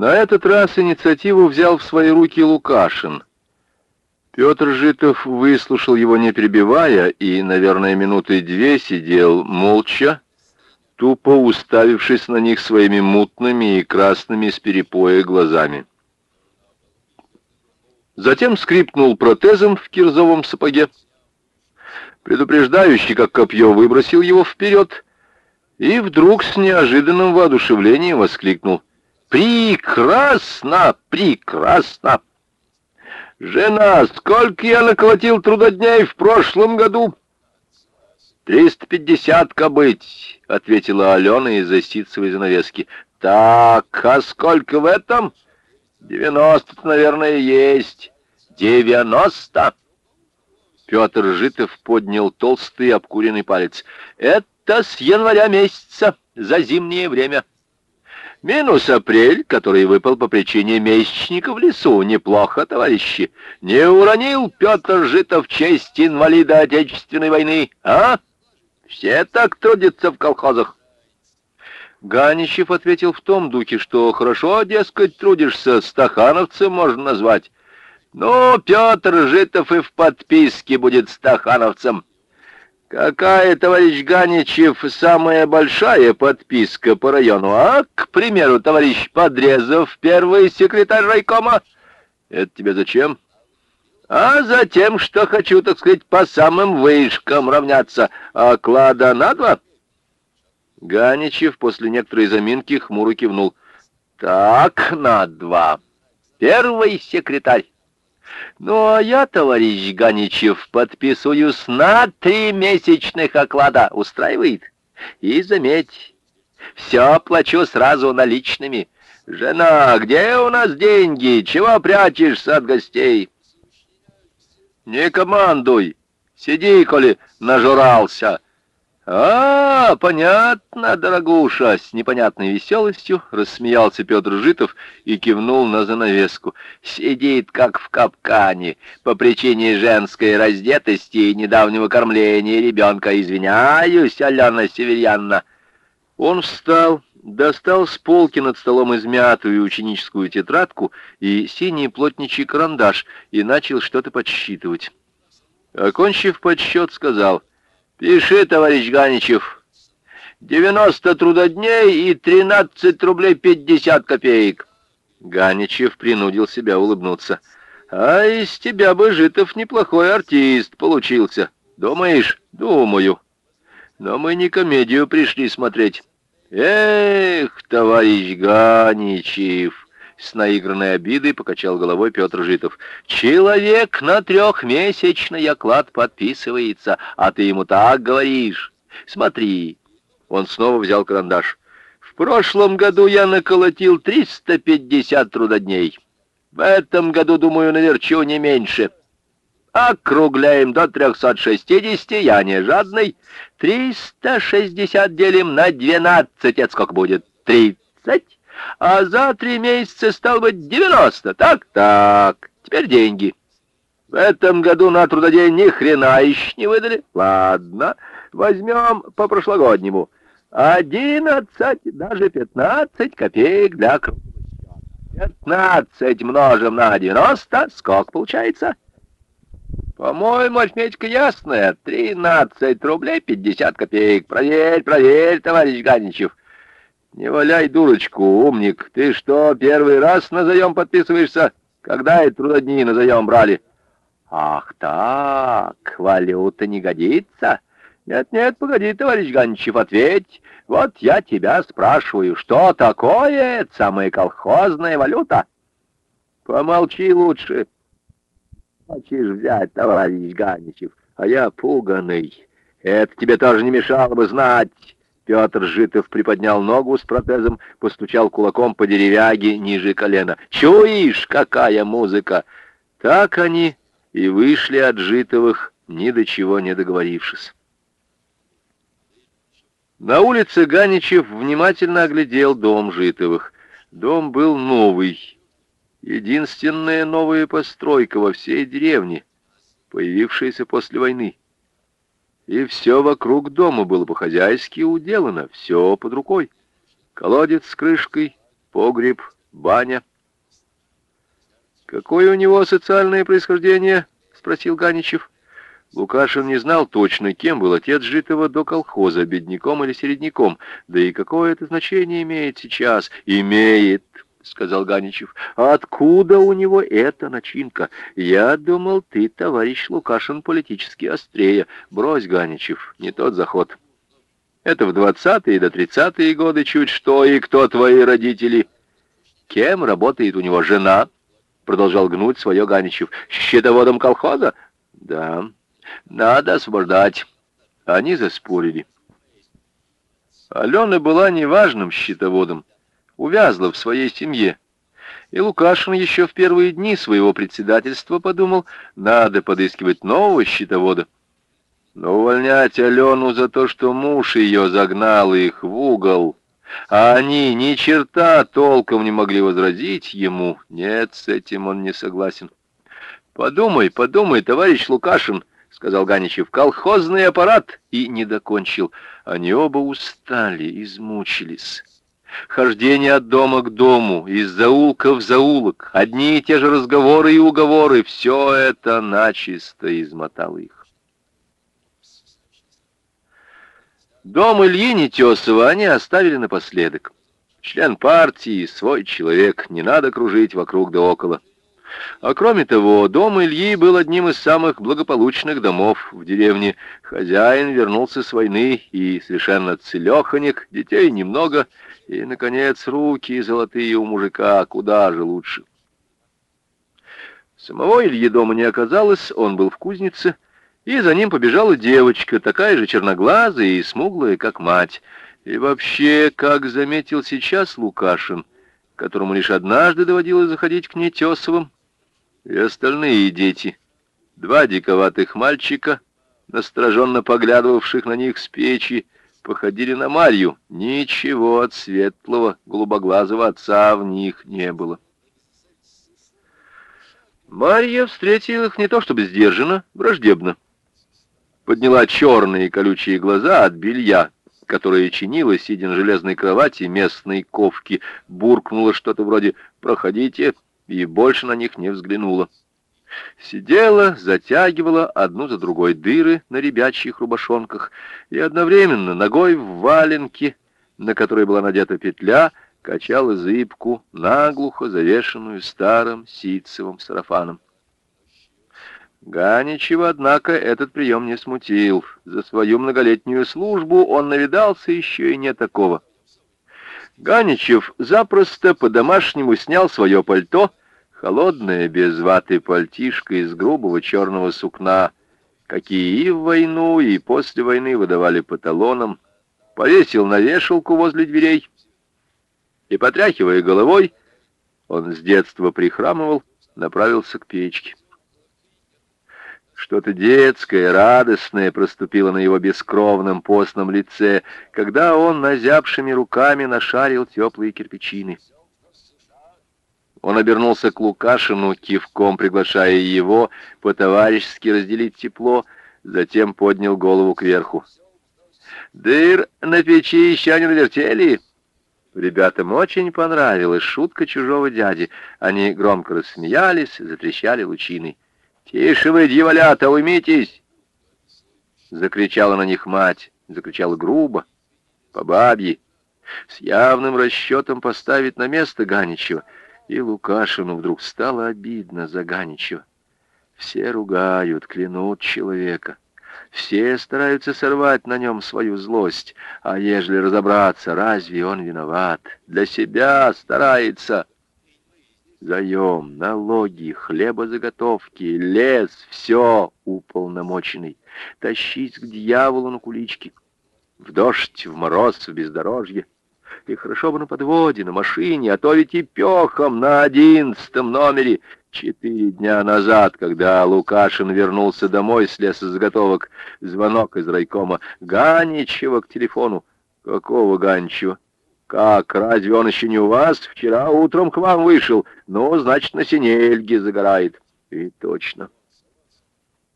На этот раз инициативу взял в свои руки Лукашин. Петр Житов выслушал его не перебивая и, наверное, минуты две сидел молча, тупо уставившись на них своими мутными и красными с перепоя глазами. Затем скрипнул протезом в кирзовом сапоге. Предупреждающий, как копье, выбросил его вперед и вдруг с неожиданным воодушевлением воскликнул. «Прекрасно! Прекрасно! Жена, сколько я наколотил трудодней в прошлом году?» «Триста пятьдесят кобыть», — ответила Алена из-за ситцевой занавески. «Так, а сколько в этом?» «Девяносто, наверное, есть». «Девяносто!» Петр Житов поднял толстый обкуренный палец. «Это с января месяца, за зимнее время». Минус апрель, который выпал по причине месячника в лесу. Неплохо, товарищи. Не уронил Петр Житов честь инвалида Отечественной войны, а? Все так трудятся в колхозах. Ганичев ответил в том духе, что хорошо, дескать, трудишься, стахановцем можно назвать. Ну, Петр Житов и в подписке будет стахановцем. Какая, товарищ Ганичев, самая большая подписка по району, а? К примеру, товарищ Подрезов, первый секретарь райкома. Это тебе зачем? А затем, что хочу, так сказать, по самым вышкам равняться. А клада на два? Ганичев после некоторой заминки хмуро кивнул. Так, на два. Первый секретарь. Ну, а я, товарищ Ганичев, подписываюсь на три месячных оклада. Устраивает? И заметь, все плачу сразу наличными. Жена, где у нас деньги? Чего прячешься от гостей? Не командуй. Сиди, коли нажурался. «А, понятно, дорогуша!» С непонятной веселостью рассмеялся Петр Житов и кивнул на занавеску. «Сидит, как в капкане, по причине женской раздетости и недавнего кормления ребенка. Извиняюсь, Алена Северьянна!» Он встал, достал с полки над столом измятую ученическую тетрадку и синий плотничий карандаш и начал что-то подсчитывать. Окончив подсчет, сказал — Пиши, товарищ Ганичев. 90 трудодней и 13 рублей 50 копеек. Ганичев принудил себя улыбнуться. А из тебя бы, Житов, неплохой артист получился. Думаешь? Думаю. Но мы не комедию пришли смотреть. Эх, товарищ Ганичев! С наигранной обидой покачал головой Петр Житов. «Человек на трехмесячный оклад подписывается, а ты ему так говоришь. Смотри». Он снова взял карандаш. «В прошлом году я наколотил 350 трудодней. В этом году, думаю, наверчу не меньше. Округляем до 360, я не жадный. 360 делим на 12, это сколько будет? 30?» А за три месяца стал быть девяносто. Так, так, теперь деньги. В этом году на трудодень ни хрена еще не выдали. Ладно, возьмем по прошлогоднему. Одиннадцать, даже пятнадцать копеек для Пятнадцать множим на девяносто, сколько получается? По-моему, арифметика ясная. Тринадцать рублей пятьдесят копеек. Проверь, проверь, товарищ Ганичев. «Не валяй дурочку, умник. Ты что, первый раз на заем подписываешься? Когда и трудодни на заем брали?» «Ах так, валюта не годится?» «Нет-нет, погоди, товарищ Ганчев, ответь. Вот я тебя спрашиваю, что такое самая колхозная валюта?» «Помолчи лучше». «Хочешь взять, товарищ Ганичев, а я пуганый. Это тебе тоже не мешало бы знать». Петр Житов приподнял ногу с протезом, постучал кулаком по деревяге ниже колена. «Чуешь, какая музыка!» Так они и вышли от Житовых, ни до чего не договорившись. На улице Ганичев внимательно оглядел дом Житовых. Дом был новый, единственная новая постройка во всей деревне, появившаяся после войны и все вокруг дома было по-хозяйски уделано, все под рукой. Колодец с крышкой, погреб, баня. «Какое у него социальное происхождение?» — спросил Ганичев. Лукашин не знал точно, кем был отец житого до колхоза, бедняком или середняком. Да и какое это значение имеет сейчас? Имеет, сказал Ганичев. Откуда у него эта начинка? Я думал, ты, товарищ Лукашин, политически острее. Брось, Ганичев, не тот заход. Это в двадцатые до тридцатые годы чуть что, и кто твои родители? Кем работает у него жена? Продолжал гнуть свое Ганичев. Счетоводом колхоза? Да. Надо освобождать. Они заспорили. Алена была неважным счетоводом, увязла в своей семье. И Лукашин еще в первые дни своего председательства подумал, надо подыскивать нового счетовода. Но увольнять Алену за то, что муж ее загнал их в угол, а они ни черта толком не могли возразить ему, нет, с этим он не согласен. Подумай, подумай, товарищ Лукашин, — сказал Ганичев, — колхозный аппарат, и не докончил. Они оба устали, измучились. Хождение от дома к дому, из заулка в заулок, одни и те же разговоры и уговоры — все это начисто измотало их. Дом Ильи Нетесова они оставили напоследок. Член партии, свой человек, не надо кружить вокруг да около. А кроме того, дом Ильи был одним из самых благополучных домов в деревне. Хозяин вернулся с войны и совершенно целеханик, детей немного, и, наконец, руки золотые у мужика куда же лучше. Самого Ильи дома не оказалось, он был в кузнице, и за ним побежала девочка, такая же черноглазая и смуглая, как мать. И вообще, как заметил сейчас Лукашин, которому лишь однажды доводилось заходить к Нетесовым, и остальные дети, два диковатых мальчика, настороженно поглядывавших на них с печи, походили на Марью. Ничего от светлого, голубоглазого отца в них не было. Марья встретила их не то чтобы сдержанно, враждебно. Подняла черные колючие глаза от белья, которое чинила, сидя на железной кровати местной ковки, буркнула что-то вроде «Проходите», и больше на них не взглянула. Сидела, затягивала одну за другой дыры на ребячьих рубашонках и одновременно ногой в валенке, на которой была надета петля, качала зыбку, наглухо завешенную старым ситцевым сарафаном. Ганичева, однако, этот прием не смутил. За свою многолетнюю службу он навидался еще и не такого. Ганичев запросто по-домашнему снял свое пальто, Холодная, без ваты пальтишка из грубого черного сукна, какие и в войну, и после войны выдавали по талонам, повесил на вешалку возле дверей и, потряхивая головой, он с детства прихрамывал, направился к печке. Что-то детское, радостное проступило на его бескровном постном лице, когда он назябшими руками нашарил теплые кирпичины. Он обернулся к Лукашину, кивком приглашая его по-товарищески разделить тепло, затем поднял голову кверху. «Дыр на печи еще не навертели?» Ребятам очень понравилась шутка чужого дяди. Они громко рассмеялись, затрещали лучины. «Тише вы, дьяволята, уймитесь!» Закричала на них мать, закричала грубо, по бабье, с явным расчетом поставить на место Ганичева — и Лукашину вдруг стало обидно за Ганичева. Все ругают, клянут человека. Все стараются сорвать на нем свою злость. А ежели разобраться, разве он виноват? Для себя старается. Заем, налоги, хлебозаготовки, лес, все уполномоченный. Тащить к дьяволу на кулички. В дождь, в мороз, в бездорожье. И хорошо бы на подводе, на машине, а то ведь и пехом на одиннадцатом номере. Четыре дня назад, когда Лукашин вернулся домой с лесозаготовок, звонок из райкома. Ганичева к телефону. Какого Ганичева? Как, разве он еще не у вас? Вчера утром к вам вышел. Ну, значит, на синельге загорает. И точно.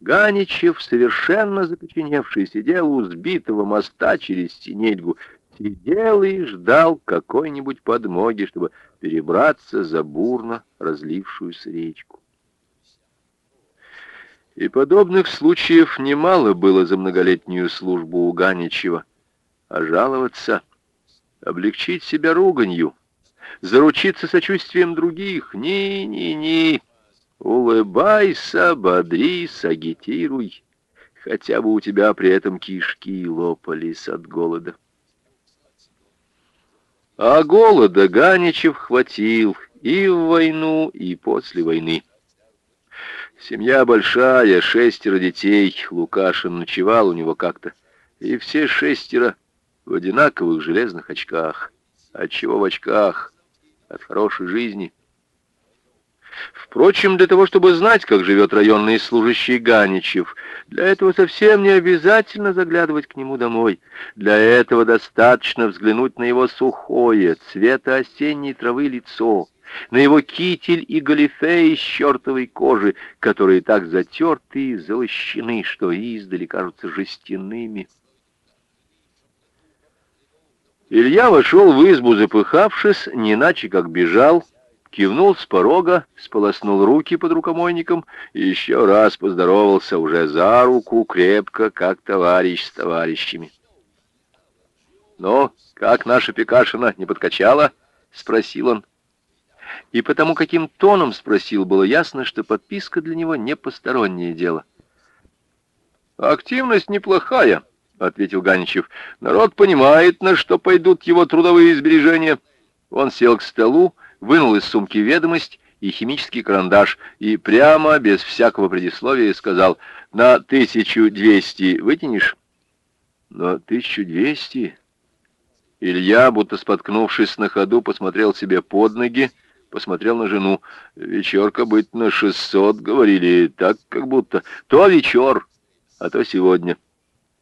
Ганичев, совершенно закоченевший, сидел у сбитого моста через синельгу сидел и ждал какой-нибудь подмоги, чтобы перебраться за бурно разлившуюся речку. И подобных случаев немало было за многолетнюю службу у Ганичева. А жаловаться, облегчить себя руганью, заручиться сочувствием других — ни-ни-ни. Улыбайся, бодрись, агитируй, хотя бы у тебя при этом кишки лопались от голода. А голода Ганичев хватил и в войну, и после войны. Семья большая, шестеро детей. Лукашин ночевал у него как-то. И все шестеро в одинаковых железных очках. От чего в очках? От хорошей жизни. Впрочем, для того, чтобы знать, как живет районный служащий Ганичев, для этого совсем не обязательно заглядывать к нему домой. Для этого достаточно взглянуть на его сухое, цвета осенней травы лицо, на его китель и галифе из чертовой кожи, которые так затерты и залощены, что издали кажутся жестяными. Илья вошел в избу, запыхавшись, не иначе как бежал, кивнул с порога, сполоснул руки под рукомойником и еще раз поздоровался уже за руку, крепко, как товарищ с товарищами. «Ну, как наша Пекашина не подкачала?» — спросил он. И потому, каким тоном спросил, было ясно, что подписка для него не постороннее дело. «Активность неплохая», — ответил Ганичев. «Народ понимает, на что пойдут его трудовые сбережения». Он сел к столу, вынул из сумки ведомость и химический карандаш и прямо, без всякого предисловия, сказал «На 1200 вытянешь?» «На 1200?» Илья, будто споткнувшись на ходу, посмотрел себе под ноги, посмотрел на жену. «Вечерка быть на шестьсот, говорили, так как будто. То вечер, а то сегодня.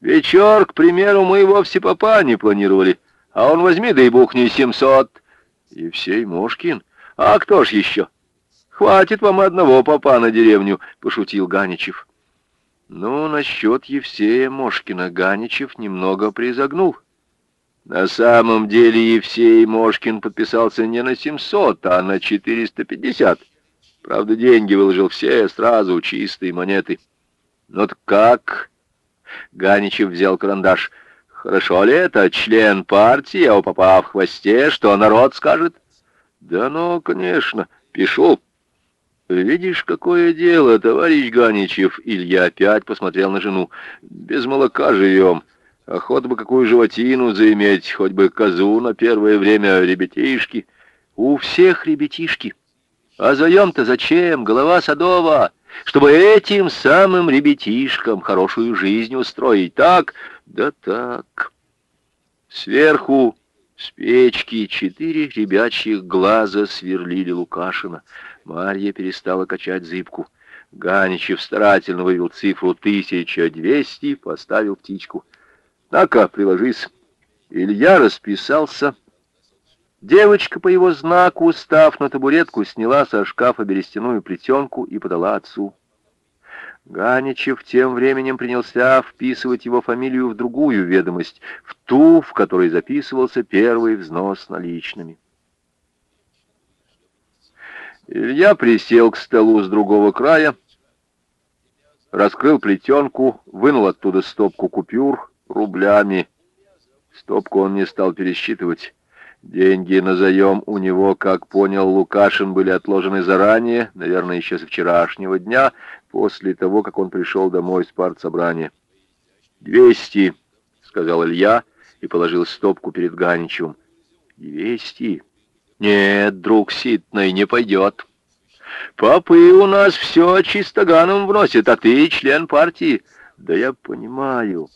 Вечер, к примеру, мы вовсе попа не планировали, а он возьми, да и бухни семьсот». «Евсей Мошкин? А кто ж еще?» «Хватит вам одного попа на деревню», — пошутил Ганичев. Ну, насчет Евсея Мошкина Ганичев немного призагнул. На самом деле Евсей Мошкин подписался не на 700, а на 450. Правда, деньги выложил все сразу, чистые монеты. Ну так как? Ганичев взял карандаш. Хорошо ли это, член партии, а у попа в хвосте, что народ скажет? Да ну, конечно, пишу. Видишь, какое дело, товарищ Ганичев. Илья опять посмотрел на жену. Без молока живем. Охота бы какую животину заиметь, хоть бы козу на первое время, ребятишки. У всех ребятишки. А заем-то зачем? Голова садова. Чтобы этим самым ребятишкам хорошую жизнь устроить. Так? Да так. Сверху с печки четыре ребячьих глаза сверлили Лукашина. Марья перестала качать зыбку. Ганичев старательно вывел цифру 1200, поставил птичку. «На-ка, приложись». Илья расписался. Девочка по его знаку, став на табуретку, сняла со шкафа берестяную плетенку и подала отцу. Ганичев тем временем принялся вписывать его фамилию в другую ведомость, в ту, в которой записывался первый взнос наличными. Илья присел к столу с другого края, раскрыл плетенку, вынул оттуда стопку купюр, рублями. Стопку он не стал пересчитывать. Деньги на заем у него, как понял Лукашин, были отложены заранее, наверное, еще со вчерашнего дня, после того, как он пришел домой с партсобрания. «Двести», — сказал Илья и положил стопку перед Ганичевым. «Двести? Нет, друг Ситный, не пойдет. Попы у нас все чистоганом вносят, а ты член партии». «Да я понимаю».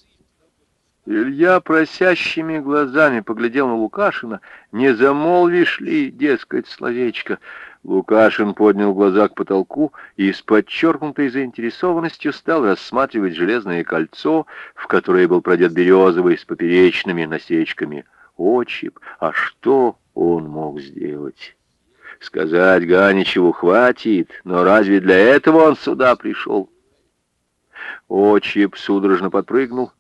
Илья просящими глазами поглядел на Лукашина. «Не замолвишь ли, дескать, словечко?» Лукашин поднял глаза к потолку и с подчеркнутой заинтересованностью стал рассматривать железное кольцо, в которое был продет березовый с поперечными насечками. Очип, а что он мог сделать? Сказать Ганичеву хватит, но разве для этого он сюда пришел? Очип судорожно подпрыгнул,